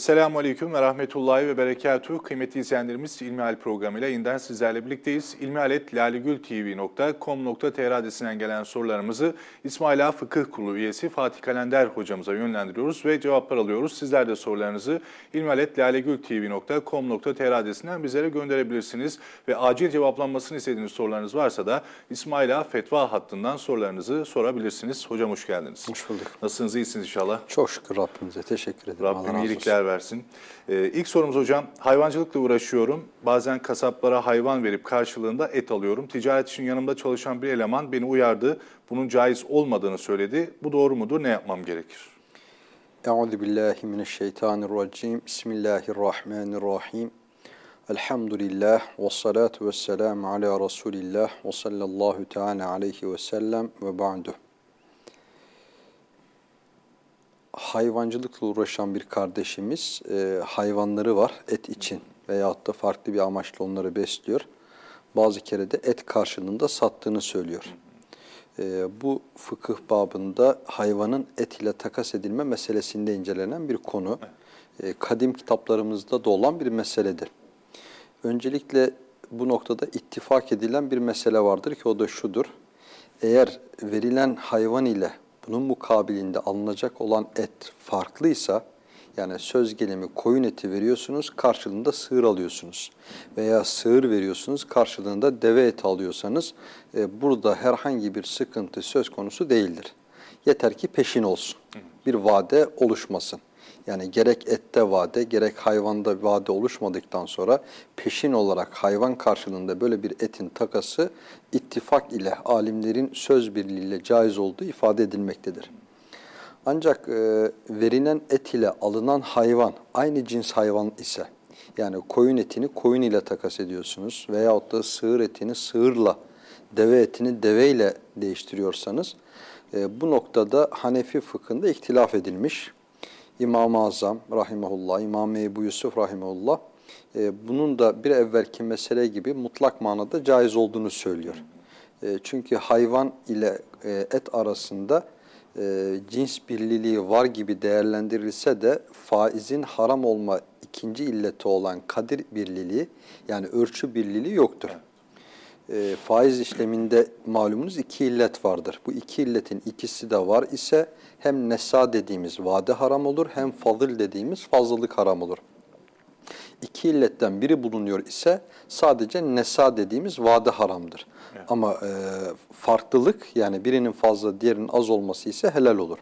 Esselamu Aleyküm ve Rahmetullahi ve Berekatuhu. Kıymetli izleyenlerimiz İlmihal programıyla yeniden sizlerle birlikteyiz. ilmihaletlalegültv.com.tr adresinden gelen sorularımızı İsmail Ağa Fıkıh Kurulu üyesi Fatih Kalender hocamıza yönlendiriyoruz ve cevaplar alıyoruz. Sizler de sorularınızı ilmihaletlalegültv.com.tr adresinden bizlere gönderebilirsiniz. Ve acil cevaplanmasını istediğiniz sorularınız varsa da İsmail Ağa Fetva hattından sorularınızı sorabilirsiniz. Hocam hoş geldiniz. Hoş bulduk. Nasılsınız, iyisiniz inşallah? Çok şükür Rabbimize teşekkür ederim. Rabbim iyilikler versin. Ee, ilk sorumuz hocam, hayvancılıkla uğraşıyorum. Bazen kasaplara hayvan verip karşılığında et alıyorum. Ticaret için yanımda çalışan bir eleman beni uyardı. Bunun caiz olmadığını söyledi. Bu doğru mudur? Ne yapmam gerekir? Euzu billahi mineşşeytanirracim. Bismillahirrahmanirrahim. Elhamdülillah ve salatu ve selamu ala Resulillah ve sallallahu teala aleyhi ve sellem ve ba'du. Hayvancılıkla uğraşan bir kardeşimiz e, hayvanları var et için veyahut da farklı bir amaçla onları besliyor. Bazı kere de et karşılığında sattığını söylüyor. E, bu fıkıh babında hayvanın et ile takas edilme meselesinde incelenen bir konu. E, kadim kitaplarımızda da olan bir meseledir. Öncelikle bu noktada ittifak edilen bir mesele vardır ki o da şudur. Eğer verilen hayvan ile bunun mukabilinde alınacak olan et farklıysa, yani söz gelimi koyun eti veriyorsunuz, karşılığında sığır alıyorsunuz. Veya sığır veriyorsunuz, karşılığında deve eti alıyorsanız e, burada herhangi bir sıkıntı söz konusu değildir. Yeter ki peşin olsun, bir vade oluşmasın. Yani gerek ette vade, gerek hayvanda vade oluşmadıktan sonra peşin olarak hayvan karşılığında böyle bir etin takası ittifak ile, alimlerin söz birliğiyle caiz olduğu ifade edilmektedir. Ancak e, verilen et ile alınan hayvan aynı cins hayvan ise, yani koyun etini koyun ile takas ediyorsunuz veyahut da sığır etini sığırla, deve etini deveyle değiştiriyorsanız, e, bu noktada Hanefi fıkhında ihtilaf edilmiş. İmam-ı Azam rahimahullah, İmam Ebu Yusuf rahimahullah e, bunun da bir evvelki mesele gibi mutlak manada caiz olduğunu söylüyor. E, çünkü hayvan ile e, et arasında e, cins birliliği var gibi değerlendirilse de faizin haram olma ikinci illeti olan kadir birliliği yani ölçü birliliği yoktur. E, faiz işleminde malumunuz iki illet vardır. Bu iki illetin ikisi de var ise hem nesa dediğimiz vade haram olur hem fazıl dediğimiz fazlalık haram olur. İki illetten biri bulunuyor ise sadece nesa dediğimiz vade haramdır. Evet. Ama e, farklılık yani birinin fazla diğerinin az olması ise helal olur.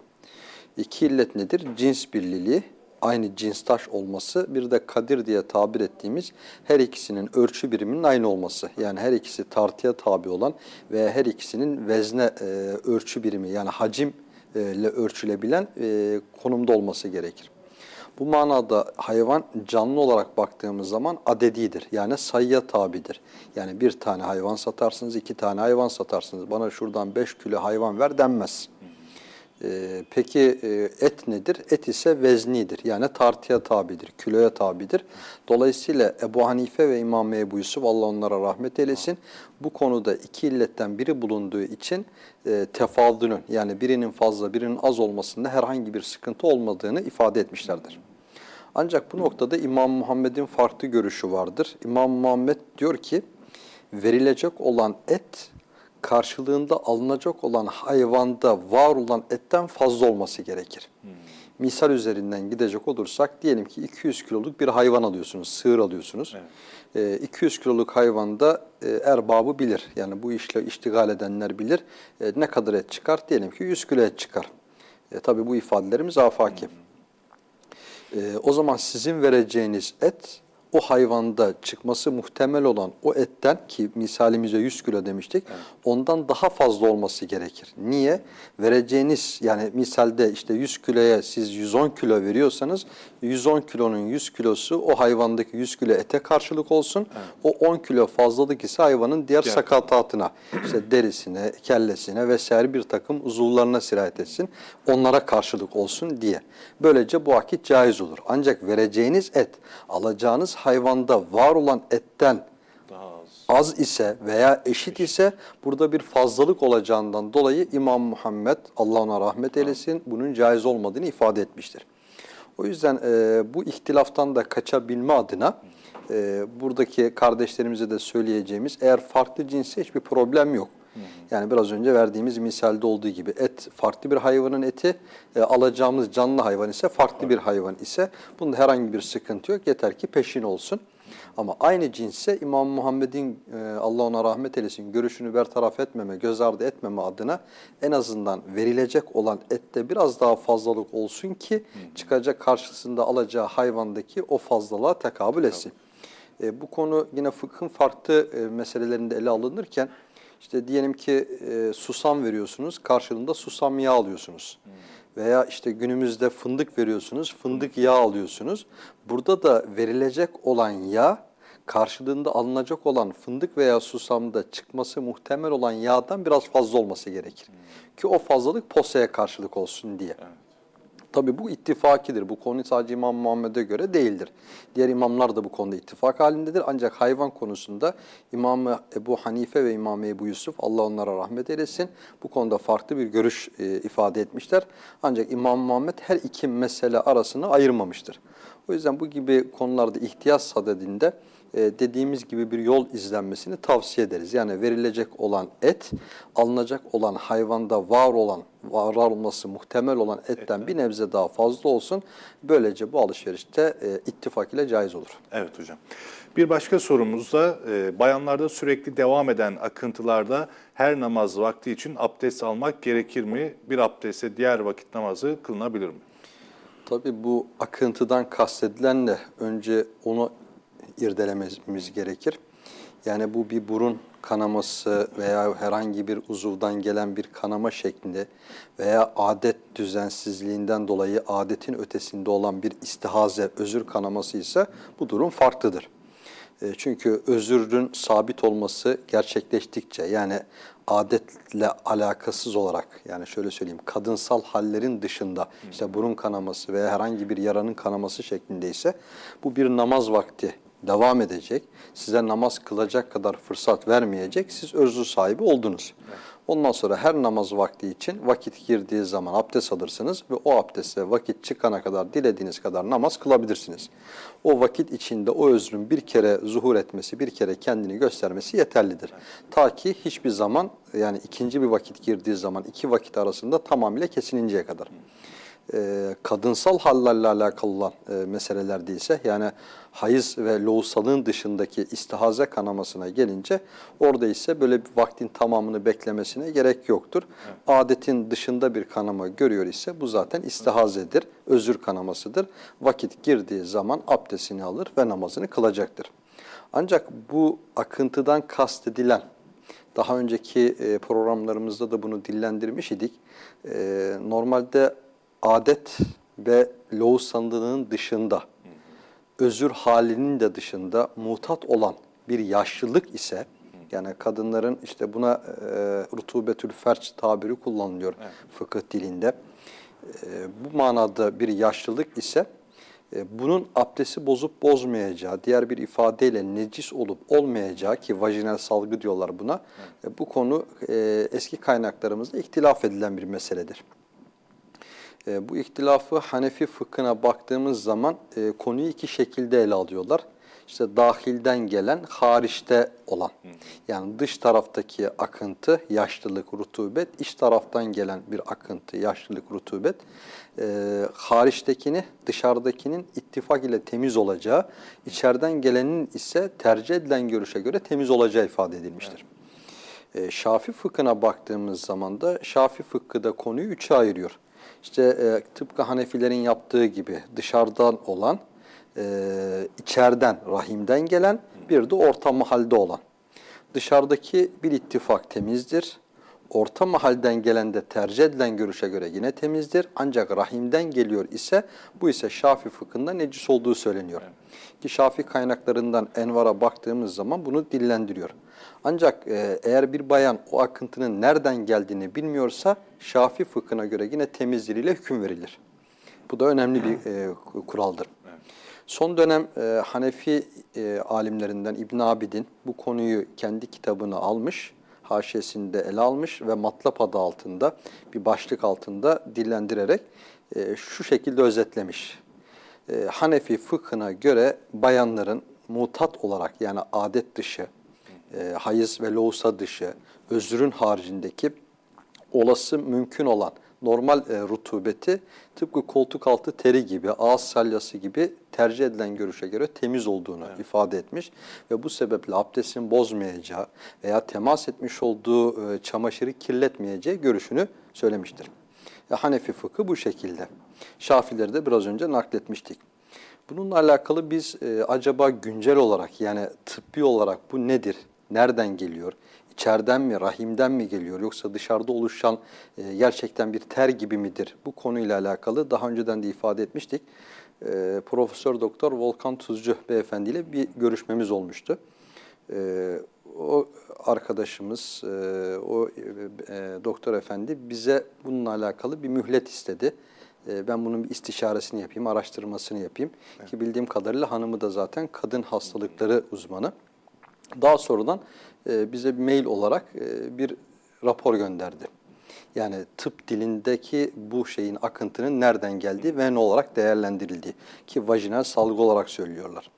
İki illet nedir? Cins birliliği, aynı cinstaş olması, bir de kadir diye tabir ettiğimiz her ikisinin ölçü biriminin aynı olması. Yani her ikisi tartıya tabi olan ve her ikisinin vezne e, ölçü birimi yani hacim e, ile ölçülebilen e, konumda olması gerekir. Bu manada hayvan canlı olarak baktığımız zaman adedidir. Yani sayıya tabidir. Yani bir tane hayvan satarsınız, iki tane hayvan satarsınız. Bana şuradan beş kilo hayvan ver denmez. Ee, peki e, et nedir? Et ise veznidir. Yani tartıya tabidir, kiloya tabidir. Dolayısıyla Ebu Hanife ve İmam Ebu Yusuf, Allah onlara rahmet eylesin, bu konuda iki illetten biri bulunduğu için e, tefadülün yani birinin fazla birinin az olmasında herhangi bir sıkıntı olmadığını ifade etmişlerdir. Ancak bu noktada İmam Muhammed'in farklı görüşü vardır. İmam Muhammed diyor ki verilecek olan et karşılığında alınacak olan hayvanda var olan etten fazla olması gerekir. Hmm. Misal üzerinden gidecek olursak diyelim ki 200 kiloluk bir hayvan alıyorsunuz, sığır alıyorsunuz. Evet. E, 200 kiloluk hayvanda e, erbabı bilir. Yani bu işle iştigal edenler bilir. E, ne kadar et çıkar? Diyelim ki 100 kilo et çıkar. E, tabii bu ifadelerimiz afaki. Hmm. E, o zaman sizin vereceğiniz et o hayvanda çıkması muhtemel olan o etten ki misalimize 100 kilo demiştik evet. ondan daha fazla olması gerekir. Niye? Vereceğiniz yani misalde işte 100 kiloya siz 110 kilo veriyorsanız 110 kilonun 100 kilosu o hayvandaki 100 kilo ete karşılık olsun. Evet. O 10 kilo fazlalık ise hayvanın diğer evet. sakatatına işte derisine, kellesine vesaire bir takım uzuvlarına sirayet etsin. Onlara karşılık olsun diye. Böylece bu vakit caiz olur. Ancak vereceğiniz et alacağınız hayvanda var olan etten az. az ise veya eşit ise burada bir fazlalık olacağından dolayı İmam Muhammed Allah ona rahmet eylesin bunun caiz olmadığını ifade etmiştir. O yüzden e, bu ihtilaftan da kaçabilme adına e, buradaki kardeşlerimize de söyleyeceğimiz eğer farklı cinsse hiçbir problem yok. Yani biraz önce verdiğimiz misalde olduğu gibi et farklı bir hayvanın eti, e, alacağımız canlı hayvan ise farklı bir hayvan ise bunda herhangi bir sıkıntı yok. Yeter ki peşin olsun. Ama aynı cinsse İmam Muhammed'in e, Allah ona rahmet eylesin görüşünü bertaraf etmeme, göz ardı etmeme adına en azından verilecek olan ette biraz daha fazlalık olsun ki çıkacak karşısında alacağı hayvandaki o fazlalığa tekabül etsin. E, bu konu yine fıkhın farklı e, meselelerinde ele alınırken işte diyelim ki e, susam veriyorsunuz, karşılığında susam yağı alıyorsunuz. Veya işte günümüzde fındık veriyorsunuz, fındık yağı alıyorsunuz. Burada da verilecek olan yağ karşılığında alınacak olan fındık veya susamda çıkması muhtemel olan yağdan biraz fazla olması gerekir. Ki o fazlalık posaya karşılık olsun diye. Tabi bu ittifakidir. Bu konu sadece İmam Muhammed'e göre değildir. Diğer imamlar da bu konuda ittifak halindedir. Ancak hayvan konusunda İmam Ebu Hanife ve İmam Ebu Yusuf Allah onlara rahmet eylesin. Bu konuda farklı bir görüş e, ifade etmişler. Ancak İmam Muhammed her iki mesele arasını ayırmamıştır. O yüzden bu gibi konularda ihtiyaç sadedinde dediğimiz gibi bir yol izlenmesini tavsiye ederiz. Yani verilecek olan et, alınacak olan hayvanda var olan, var olması muhtemel olan etten bir nebze daha fazla olsun. Böylece bu alışverişte e, ittifak ile caiz olur. Evet hocam. Bir başka sorumuzda e, bayanlarda sürekli devam eden akıntılarda her namaz vakti için abdest almak gerekir mi? Bir abdestle diğer vakit namazı kılınabilir mi? Tabii bu akıntıdan kastedilenle önce onu irdelememiz gerekir. Yani bu bir burun kanaması veya herhangi bir uzuvdan gelen bir kanama şeklinde veya adet düzensizliğinden dolayı adetin ötesinde olan bir istihaze, özür kanaması ise bu durum farklıdır. E, çünkü özürün sabit olması gerçekleştikçe yani adetle alakasız olarak yani şöyle söyleyeyim kadınsal hallerin dışında işte burun kanaması veya herhangi bir yaranın kanaması şeklinde ise bu bir namaz vakti devam edecek. Size namaz kılacak kadar fırsat vermeyecek. Siz özür sahibi oldunuz. Ondan sonra her namaz vakti için vakit girdiği zaman abdest alırsınız ve o abdestle vakit çıkana kadar dilediğiniz kadar namaz kılabilirsiniz. O vakit içinde o özrün bir kere zuhur etmesi, bir kere kendini göstermesi yeterlidir. Ta ki hiçbir zaman yani ikinci bir vakit girdiği zaman iki vakit arasında tamamıyla kesilinceye kadar e, kadınsal hallerle alakalı olan e, meseleler değilse yani hayız ve loğusalığın dışındaki istihaze kanamasına gelince orada ise böyle bir vaktin tamamını beklemesine gerek yoktur. Evet. Adetin dışında bir kanama görüyor ise bu zaten istihazedir, özür kanamasıdır. Vakit girdiği zaman abdestini alır ve namazını kılacaktır. Ancak bu akıntıdan kastedilen daha önceki e, programlarımızda da bunu dillendirmiş idik. E, normalde adet ve loğus sandığının dışında, özür halinin de dışında mutat olan bir yaşlılık ise, yani kadınların işte buna e, rutubetül ferç tabiri kullanılıyor evet. fıkıh dilinde. E, bu manada bir yaşlılık ise e, bunun abdesti bozup bozmayacağı, diğer bir ifadeyle necis olup olmayacağı ki vajinal salgı diyorlar buna. Evet. E, bu konu e, eski kaynaklarımızda ihtilaf edilen bir meseledir. E, bu ihtilafı Hanefi fıkhına baktığımız zaman e, konuyu iki şekilde ele alıyorlar. İşte dahilden gelen, hariçte olan. Yani dış taraftaki akıntı, yaşlılık, rutubet, iç taraftan gelen bir akıntı, yaşlılık, rutubet. E, hariçtekini, dışarıdakinin ittifak ile temiz olacağı, içeriden gelenin ise tercih edilen görüşe göre temiz olacağı ifade edilmiştir. Evet. E, Şafi fıkhına baktığımız zaman da Şafi fıkhı da konuyu üçe ayırıyor. İşte e, tıpkı Hanefilerin yaptığı gibi dışarıdan olan, e, içeriden, rahimden gelen bir de orta mahalde olan. Dışarıdaki bir ittifak temizdir. Orta mahalden gelen de tercih edilen görüşe göre yine temizdir. Ancak rahimden geliyor ise bu ise Şafi fıkhında necis olduğu söyleniyor. Ki Şafi kaynaklarından Envar'a baktığımız zaman bunu dillendiriyor. Ancak e, eğer bir bayan o akıntının nereden geldiğini bilmiyorsa Şafi fıkhına göre yine temizliğiyle hüküm verilir. Bu da önemli bir e, kuraldır. Son dönem e, Hanefi e, alimlerinden İbn Abidin bu konuyu kendi kitabına almış, haşiyesinde ele almış ve matlap adı altında bir başlık altında dillendirerek e, şu şekilde özetlemiş. e, Hanefi fıkhına göre bayanların mutat olarak yani adet dışı, e, hayız ve lohusa dışı, özrün haricindeki olası mümkün olan normal e, rutubeti tıpkı koltuk altı teri gibi, ağız salyası gibi tercih edilen görüşe göre temiz olduğunu ifade etmiş ve bu sebeple abdestin bozmayacağı veya temas etmiş olduğu e, çamaşırı kirletmeyeceği görüşünü söylemiştir. E, Hanefi fıkhı bu şekilde. Şafileri de biraz önce nakletmiştik. Bununla alakalı biz e, acaba güncel olarak yani tıbbi olarak bu nedir? Nereden geliyor? İçeriden mi, rahimden mi geliyor yoksa dışarıda oluşan e, gerçekten bir ter gibi midir? Bu konuyla alakalı daha önceden de ifade etmiştik. E, Profesör Doktor Volkan Tuzcu beyefendiyle bir görüşmemiz olmuştu. E, o arkadaşımız, e, o e, doktor efendi bize bununla alakalı bir mühlet istedi. E, ben bunun bir istişaresini yapayım, araştırmasını yapayım. Ki bildiğim kadarıyla hanımı da zaten kadın hastalıkları uzmanı. Daha sonradan bize bir mail olarak e, bir rapor gönderdi. Yani tıp dilindeki bu şeyin akıntının nereden geldiği ve ne olarak değerlendirildiği. Ki vajinal salgı olarak söylüyorlar.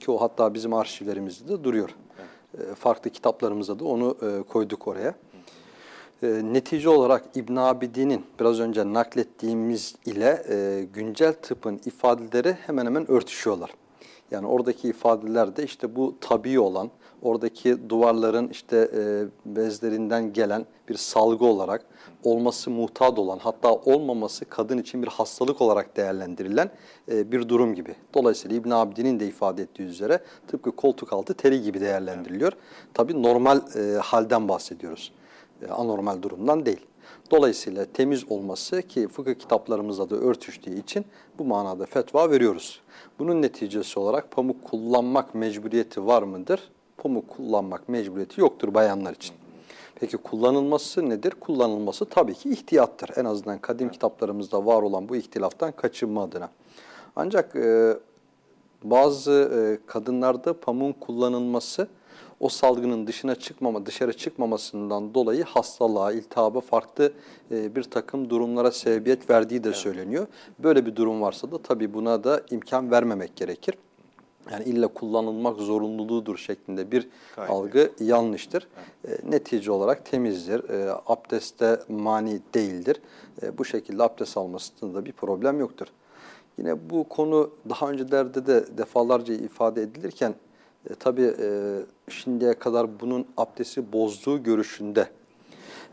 Ki o hatta bizim arşivlerimizde de duruyor. E, farklı kitaplarımızda da onu e, koyduk oraya. E, netice olarak İbn Abidin'in biraz önce naklettiğimiz ile e, güncel tıpın ifadeleri hemen hemen örtüşüyorlar. Yani oradaki ifadelerde işte bu tabii olan, oradaki duvarların işte e, bezlerinden gelen bir salgı olarak olması muhtat olan, hatta olmaması kadın için bir hastalık olarak değerlendirilen e, bir durum gibi. Dolayısıyla İbn Abidin'in de ifade ettiği üzere tıpkı koltuk altı teri gibi değerlendiriliyor. Tabii normal e, halden bahsediyoruz. E, anormal durumdan değil. Dolayısıyla temiz olması ki fıkıh kitaplarımızda da örtüştüğü için bu manada fetva veriyoruz. Bunun neticesi olarak pamuk kullanmak mecburiyeti var mıdır? Pamuk kullanmak mecburiyeti yoktur bayanlar için. Peki kullanılması nedir? Kullanılması tabii ki ihtiyattır. En azından kadim kitaplarımızda var olan bu ihtilaftan kaçınma adına. Ancak e, bazı e, kadınlarda pamuğun kullanılması o salgının dışına çıkmama, dışarı çıkmamasından dolayı hastalığa, iltihaba, farklı e, bir takım durumlara sebebiyet verdiği de söyleniyor. Böyle bir durum varsa da tabii buna da imkan vermemek gerekir. Yani illa kullanılmak zorunluluğudur şeklinde bir Gayet algı yanlıştır. E, netice olarak temizdir, e, abdeste mani değildir. E, bu şekilde abdest almasında da bir problem yoktur. Yine bu konu daha öncelerde de defalarca ifade edilirken e, tabii e, şimdiye kadar bunun abdesti bozduğu görüşünde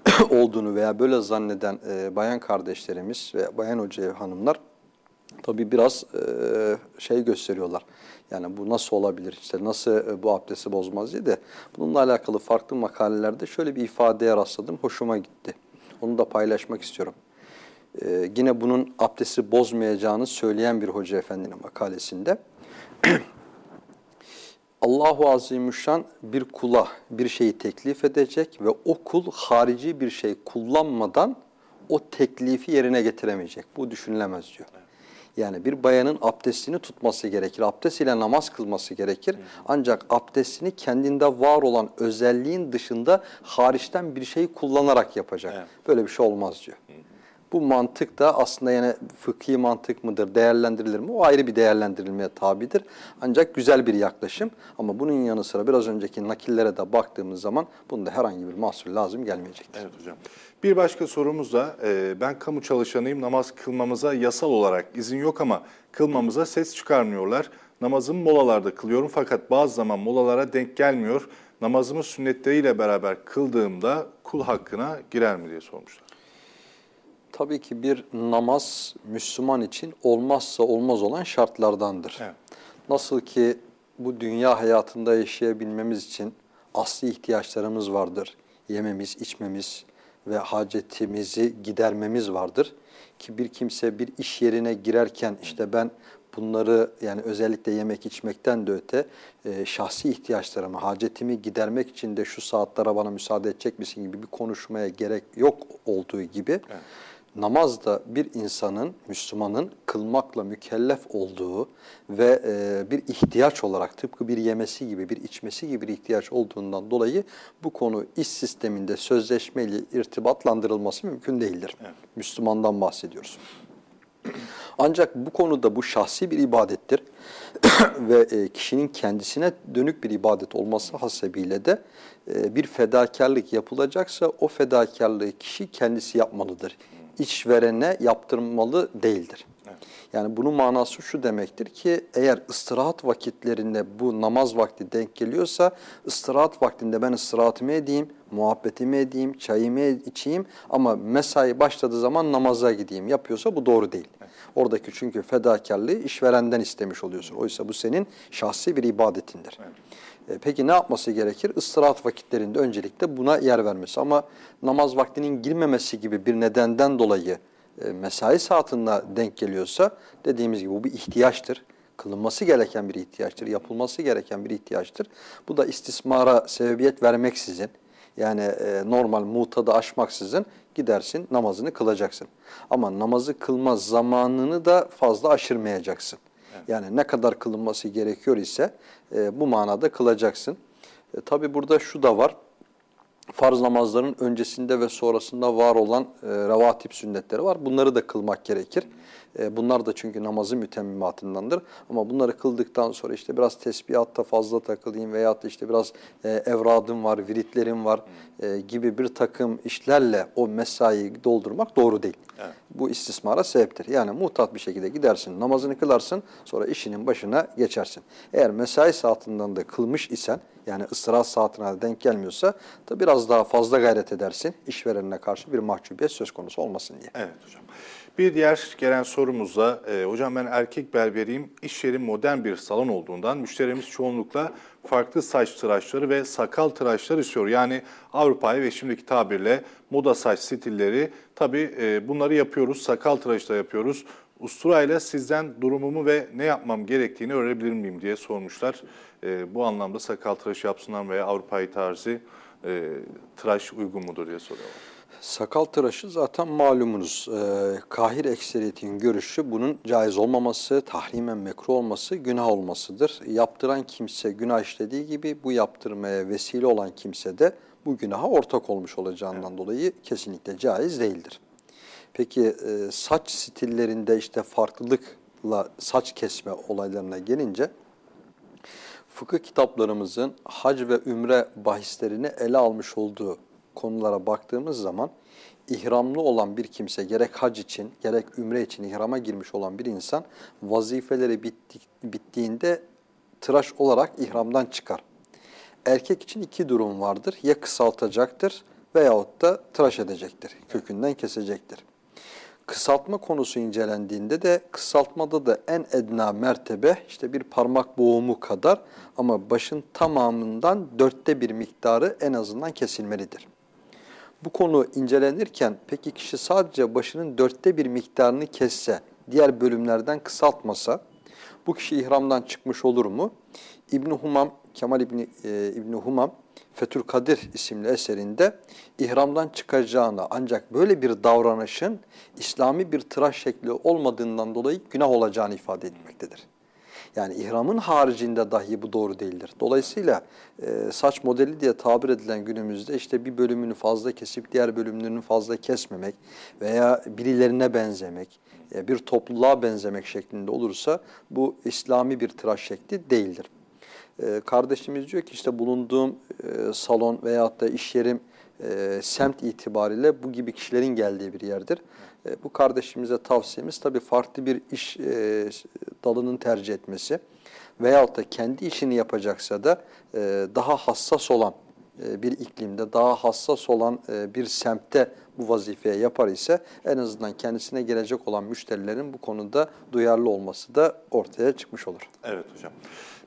olduğunu veya böyle zanneden e, bayan kardeşlerimiz ve bayan hoca hanımlar tabii biraz şey gösteriyorlar. Yani bu nasıl olabilir, işte nasıl bu abdesti bozmaz diye de bununla alakalı farklı makalelerde şöyle bir ifadeye rastladım, hoşuma gitti. Onu da paylaşmak istiyorum. E, yine bunun abdesti bozmayacağını söyleyen bir hoca efendinin makalesinde Allahu Azimüşşan bir kula bir şeyi teklif edecek ve o kul harici bir şey kullanmadan o teklifi yerine getiremeyecek. Bu düşünülemez diyor. Yani bir bayanın abdestini tutması gerekir. Abdest ile namaz kılması gerekir. Ancak abdestini kendinde var olan özelliğin dışında hariçten bir şey kullanarak yapacak. Evet. Böyle bir şey olmaz diyor. Bu mantık da aslında yani fıkhi mantık mıdır, değerlendirilir mi? O ayrı bir değerlendirilmeye tabidir. Ancak güzel bir yaklaşım. Ama bunun yanı sıra biraz önceki nakillere de baktığımız zaman bunda herhangi bir mahsur lazım gelmeyecektir. Evet hocam. Bir başka sorumuz da e, ben kamu çalışanıyım namaz kılmamıza yasal olarak izin yok ama kılmamıza ses çıkarmıyorlar. Namazımı molalarda kılıyorum fakat bazı zaman molalara denk gelmiyor. Namazımı sünnetleriyle beraber kıldığımda kul hakkına girer mi diye sormuşlar. Tabii ki bir namaz Müslüman için olmazsa olmaz olan şartlardandır. Evet. Nasıl ki bu dünya hayatında yaşayabilmemiz için asli ihtiyaçlarımız vardır. Yememiz, içmemiz ve hacetimizi gidermemiz vardır. Ki bir kimse bir iş yerine girerken işte ben bunları yani özellikle yemek içmekten de öte e, şahsi ihtiyaçlarımı, hacetimi gidermek için de şu saatlere bana müsaade edecek misin gibi bir konuşmaya gerek yok olduğu gibi namaz da bir insanın, Müslümanın kılmakla mükellef olduğu ve e, bir ihtiyaç olarak tıpkı bir yemesi gibi, bir içmesi gibi bir ihtiyaç olduğundan dolayı bu konu iş sisteminde sözleşmeyle irtibatlandırılması mümkün değildir. Müslümandan bahsediyoruz. Ancak bu konuda bu şahsi bir ibadettir ve e, kişinin kendisine dönük bir ibadet olması hasebiyle de e, bir fedakarlık yapılacaksa o fedakarlığı kişi kendisi yapmalıdır. İşverene yaptırmalı değildir. Yani bunun manası şu demektir ki eğer istirahat vakitlerinde bu namaz vakti denk geliyorsa istirahat vaktinde ben istirahatımı edeyim, muhabbetimi edeyim, çayımı içeyim ama mesai başladığı zaman namaza gideyim yapıyorsa bu doğru değil. Oradaki çünkü fedakarlığı işverenden istemiş oluyorsun. Oysa bu senin şahsi bir ibadetindir. E, Peki ne yapması gerekir? Istirahat vakitlerinde öncelikle buna yer vermesi. Ama namaz vaktinin girmemesi gibi bir nedenden dolayı e, mesai saatine denk geliyorsa dediğimiz gibi bu bir ihtiyaçtır. Kılınması gereken bir ihtiyaçtır, yapılması gereken bir ihtiyaçtır. Bu da istismara sebebiyet vermeksizin yani e, normal mutada aşmaksızın gidersin namazını kılacaksın. Ama namazı kılma zamanını da fazla aşırmayacaksın. Yani ne kadar kılınması gerekiyor ise e, bu manada kılacaksın. E, Tabi burada şu da var. Farz namazların öncesinde ve sonrasında var olan e, revatip sünnetleri var. Bunları da kılmak gerekir. E, bunlar da çünkü namazın mütemmimatındandır. Ama bunları kıldıktan sonra işte biraz tesbihatta fazla takılayım veyahut da işte biraz e, evradım var, viritlerim var e, gibi bir takım işlerle o mesaiyi doldurmak doğru değil. Evet. Bu istismara sebeptir. Yani muhtat bir şekilde gidersin, namazını kılarsın, sonra işinin başına geçersin. Eğer mesai saatinden de kılmış isen, yani ısrar saatine de denk gelmiyorsa da biraz daha fazla gayret edersin. işverenine karşı bir mahcubiyet söz konusu olmasın diye. Evet hocam. Bir diğer gelen sorumuzda, e, hocam ben erkek berberiyim, iş yeri modern bir salon olduğundan müşterimiz çoğunlukla farklı saç tıraşları ve sakal tıraşları istiyor. Yani Avrupa'yı ve şimdiki tabirle moda saç stilleri, tabii e, bunları yapıyoruz, sakal tıraşı da yapıyoruz. Usturayla sizden durumumu ve ne yapmam gerektiğini öğrenebilir miyim diye sormuşlar. E, bu anlamda sakal tıraşı yapsınlar veya Avrupa'yı tarzı e, tıraş uygun mudur diye soruyorlar. Sakal tıraşı zaten malumunuz. Ee, kahir ekseriyetin görüşü bunun caiz olmaması, tahrimen mekruh olması, günah olmasıdır. Yaptıran kimse günah işlediği gibi bu yaptırmaya vesile olan kimse de bu günaha ortak olmuş olacağından dolayı kesinlikle caiz değildir. Peki e, saç stillerinde işte farklılıkla saç kesme olaylarına gelince fıkıh kitaplarımızın hac ve ümre bahislerini ele almış olduğu konulara baktığımız zaman ihramlı olan bir kimse gerek hac için gerek ümre için ihrama girmiş olan bir insan vazifeleri bitti, bittiğinde tıraş olarak ihramdan çıkar. Erkek için iki durum vardır. Ya kısaltacaktır veyahut da tıraş edecektir. Kökünden kesecektir. Kısaltma konusu incelendiğinde de kısaltmada da en edna mertebe işte bir parmak boğumu kadar ama başın tamamından dörtte bir miktarı en azından kesilmelidir. Bu konu incelenirken peki kişi sadece başının dörtte bir miktarını kesse, diğer bölümlerden kısaltmasa bu kişi ihramdan çıkmış olur mu? İbn Humam, Kemal İbni, e, İbn Humam Fethül Kadir isimli eserinde ihramdan çıkacağını ancak böyle bir davranışın İslami bir tıraş şekli olmadığından dolayı günah olacağını ifade etmektedir. Yani ihramın haricinde dahi bu doğru değildir. Dolayısıyla e, saç modeli diye tabir edilen günümüzde işte bir bölümünü fazla kesip diğer bölümlerini fazla kesmemek veya birilerine benzemek, e, bir topluluğa benzemek şeklinde olursa bu İslami bir tıraş şekli değildir. E, kardeşimiz diyor ki işte bulunduğum e, salon veyahut da iş yerim e, semt itibariyle bu gibi kişilerin geldiği bir yerdir. E, bu kardeşimize tavsiyemiz tabii farklı bir iş e, dalının tercih etmesi veyahut da kendi işini yapacaksa da e, daha hassas olan bir iklimde, daha hassas olan bir semtte bu vazifeye yapar ise en azından kendisine gelecek olan müşterilerin bu konuda duyarlı olması da ortaya çıkmış olur. Evet hocam.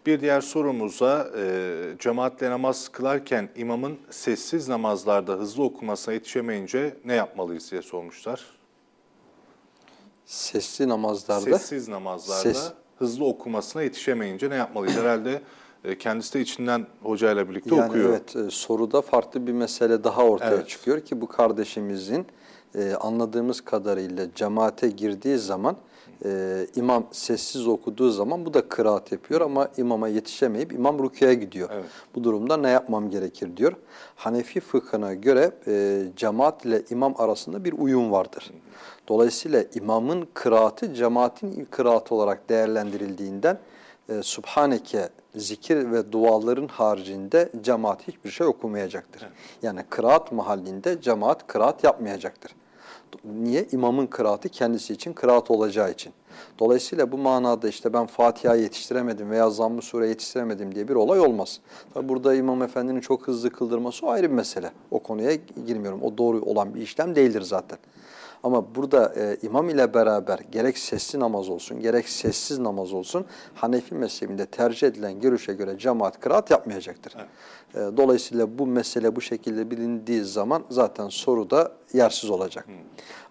Bir diğer sorumuza e, cemaatle namaz kılarken imamın sessiz namazlarda hızlı okumasına yetişemeyince ne yapmalıyız diye sormuşlar. Sesli namazlarda Sessiz namazlarda Ses. hızlı okumasına yetişemeyince ne yapmalıyız? Herhalde e, kendisi de içinden hocayla birlikte yani okuyor. evet e, soruda farklı bir mesele daha ortaya Evet. çıkıyor ki bu kardeşimizin e, anladığımız kadarıyla cemaate girdiği zaman e, imam sessiz okuduğu zaman bu da kıraat yapıyor ama imama yetişemeyip imam rüküye gidiyor. Evet. Bu durumda ne yapmam gerekir diyor. Hanefi fıkhına göre e, cemaat ile imam arasında bir uyum vardır. Dolayısıyla imamın kıraatı cemaatin kıraatı olarak değerlendirildiğinden e, Subhaneke zikir ve duaların haricinde cemaat hiçbir şey okumayacaktır. Yani kıraat mahallinde cemaat kıraat yapmayacaktır. Niye? İmamın kıraatı kendisi için kıraat olacağı için. Dolayısıyla bu manada işte ben Fatiha yetiştiremedim veya Zamm-ı Sure yetiştiremedim diye bir olay olmaz. Tabi burada İmam Efendi'nin çok hızlı kıldırması o ayrı bir mesele. O konuya girmiyorum. O doğru olan bir işlem değildir zaten. Ama burada e, imam ile beraber gerek sesli namaz olsun, gerek sessiz namaz olsun Hanefi mezhebinde tercih edilen görüşe göre cemaat kıraat yapmayacaktır. E, dolayısıyla bu mesele bu şekilde bilindiği zaman zaten soru da yersiz olacak.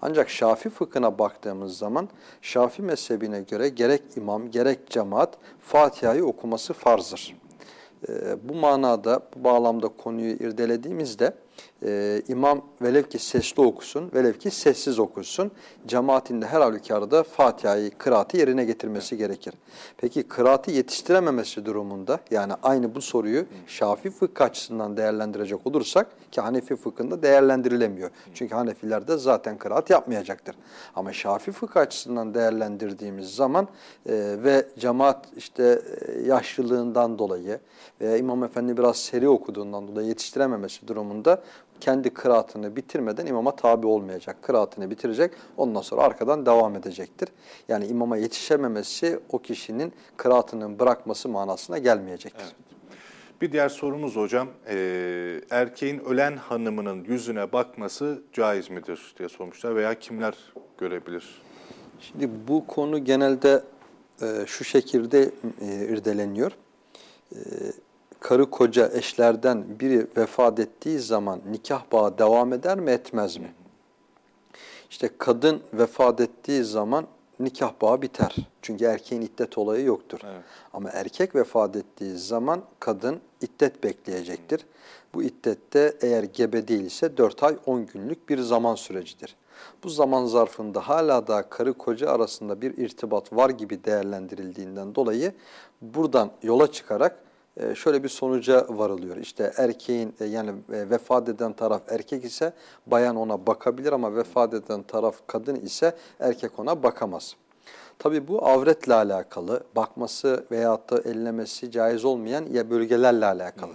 Ancak Şafi fıkhına baktığımız zaman Şafi mezhebine göre gerek imam gerek cemaat Fatiha'yı okuması farzdır. E, bu manada, bu bağlamda konuyu irdelediğimizde e, imam velev ki sesli okusun, velev ki sessiz okusun, cemaatinde her halükarda Fatiha'yı, kıraatı yerine getirmesi gerekir. Peki kıraatı yetiştirememesi durumunda, yani aynı bu soruyu Şafi fıkh açısından değerlendirecek olursak, ki Hanefi fıkhında değerlendirilemiyor. Çünkü Hanefiler de zaten kıraat yapmayacaktır. Ama Şafi fıkh açısından değerlendirdiğimiz zaman e, ve cemaat işte e, yaşlılığından dolayı veya İmam Efendi biraz seri okuduğundan dolayı yetiştirememesi durumunda kendi kıraatını bitirmeden imama tabi olmayacak. Kıraatını bitirecek, ondan sonra arkadan devam edecektir. Yani imama yetişememesi o kişinin kıraatının bırakması manasına gelmeyecektir. Evet. Bir diğer sorumuz hocam, e, erkeğin ölen hanımının yüzüne bakması caiz midir diye sormuşlar veya kimler görebilir? Şimdi bu konu genelde e, şu şekilde e, irdeleniyor. E, karı koca eşlerden biri vefat ettiği zaman nikah bağı devam eder mi etmez mi? İşte kadın vefat ettiği zaman nikah bağı biter. Çünkü erkeğin iddet olayı yoktur. Evet. Ama erkek vefat ettiği zaman kadın iddet bekleyecektir. Bu iddette eğer gebe değilse 4 ay 10 günlük bir zaman sürecidir. Bu zaman zarfında hala da karı koca arasında bir irtibat var gibi değerlendirildiğinden dolayı buradan yola çıkarak şöyle bir sonuca varılıyor. İşte erkeğin e, yani e, vefat eden taraf erkek ise bayan ona bakabilir ama vefat eden taraf kadın ise erkek ona bakamaz. Tabi bu avretle alakalı, bakması veyahut da ellemesi caiz olmayan ya bölgelerle alakalı.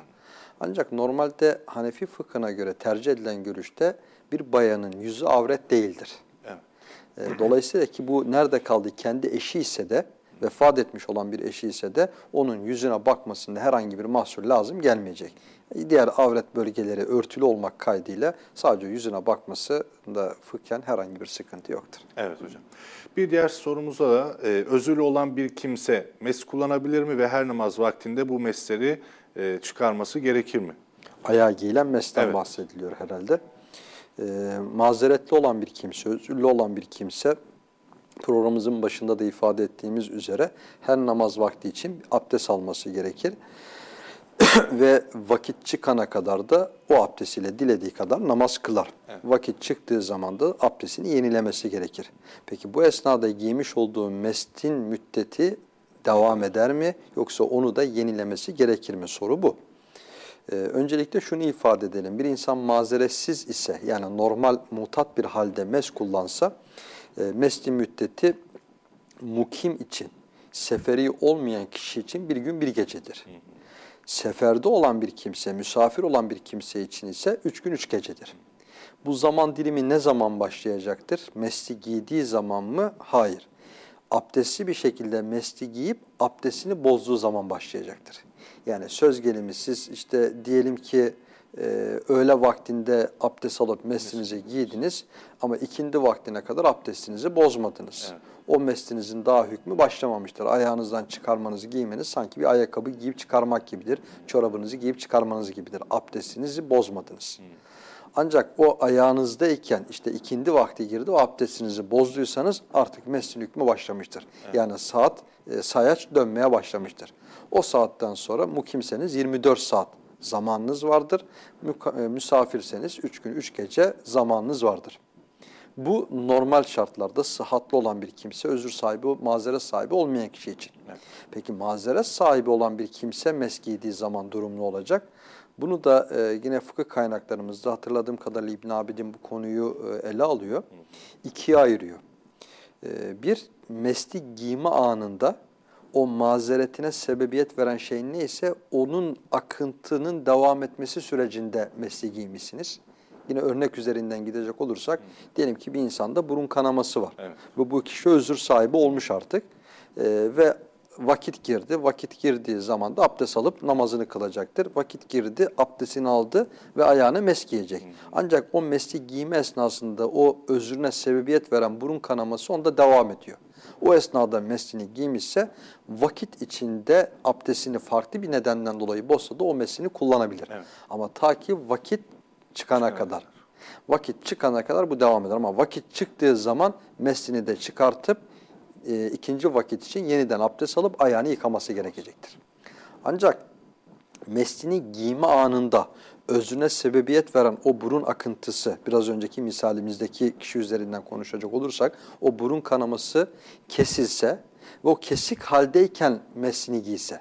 Ancak normalde Hanefi fıkhına göre tercih edilen görüşte bir bayanın yüzü avret değildir. Evet. E, Dolayısıyla ki bu nerede kaldı? Kendi eşi ise de, vefat etmiş olan bir eşi ise de onun yüzüne bakmasında herhangi bir mahsur lazım gelmeyecek. E, Diğer avret bölgeleri örtülü olmak kaydıyla sadece yüzüne bakması da fıkhen herhangi bir sıkıntı yoktur. Evet hocam. Bir diğer sorumuza da e, özürlü olan bir kimse mes kullanabilir mi ve her namaz vaktinde bu mesleri e, çıkarması gerekir mi? Ayağa giyilen mesten Evet. bahsediliyor herhalde. Ee, mazeretli olan bir kimse, özürlü olan bir kimse programımızın başında da ifade ettiğimiz üzere her namaz vakti için abdest alması gerekir. Ve vakit çıkana kadar da o abdestiyle dilediği kadar namaz kılar. Vakit çıktığı zaman da abdestini yenilemesi gerekir. Peki bu esnada giymiş olduğu mestin müddeti devam eder mi yoksa onu da yenilemesi gerekir mi? Soru bu. Ee, öncelikle şunu ifade edelim. Bir insan mazeretsiz ise yani normal mutat bir halde mes kullansa e, mesli müddeti mukim için, seferi olmayan kişi için bir gün bir gecedir. Seferde olan bir kimse, misafir olan bir kimse için ise üç gün üç gecedir. Bu zaman dilimi ne zaman başlayacaktır? Mesli giydiği zaman mı? Hayır. Abdestli bir şekilde mesli giyip abdestini bozduğu zaman başlayacaktır. Yani söz gelimi siz işte diyelim ki e, öğle vaktinde abdest alıp meslinizi giydiniz ama ikindi vaktine kadar abdestinizi bozmadınız. O meslinizin daha hükmü başlamamıştır. Ayağınızdan çıkarmanızı giymeniz sanki bir ayakkabı giyip çıkarmak gibidir. Çorabınızı giyip çıkarmanız gibidir. Abdestinizi bozmadınız. Ancak o ayağınızdayken işte ikindi vakti girdi o abdestinizi bozduysanız artık meslin hükmü başlamıştır. Yani saat e, sayaç dönmeye başlamıştır. O saatten sonra mukimseniz 24 saat zamanınız vardır. E, Misafirseniz 3 gün 3 gece zamanınız vardır. Bu normal şartlarda sıhhatli olan bir kimse özür sahibi, mazeret sahibi olmayan kişi için. Peki mazeret sahibi olan bir kimse mesk giydiği zaman durum ne olacak? Bunu da e, yine fıkıh kaynaklarımızda hatırladığım kadarıyla İbn Abidin bu konuyu e, ele alıyor. İkiye ayırıyor. E, bir, mesli giyme anında o mazeretine sebebiyet veren şey neyse onun akıntının devam etmesi sürecinde mesli giymişsiniz. Yine örnek üzerinden gidecek olursak diyelim ki bir insanda burun kanaması var. Evet. Ve bu kişi özür sahibi olmuş artık. Ee, ve vakit girdi. Vakit girdiği zaman da abdest alıp namazını kılacaktır. Vakit girdi, abdestini aldı ve ayağını mes giyecek. Ancak o mesli giyme esnasında o özrüne sebebiyet veren burun kanaması onda devam ediyor. O esnada meslini giymişse vakit içinde abdestini farklı bir nedenden dolayı bozsa da o meslini kullanabilir. Evet. Ama ta ki vakit çıkana kadar. Vakit çıkana kadar bu devam eder ama vakit çıktığı zaman meslini de çıkartıp e, ikinci vakit için yeniden abdest alıp ayağını yıkaması gerekecektir. Ancak meslini giyme anında özüne sebebiyet veren o burun akıntısı, biraz önceki misalimizdeki kişi üzerinden konuşacak olursak, o burun kanaması kesilse ve o kesik haldeyken meslini giyse,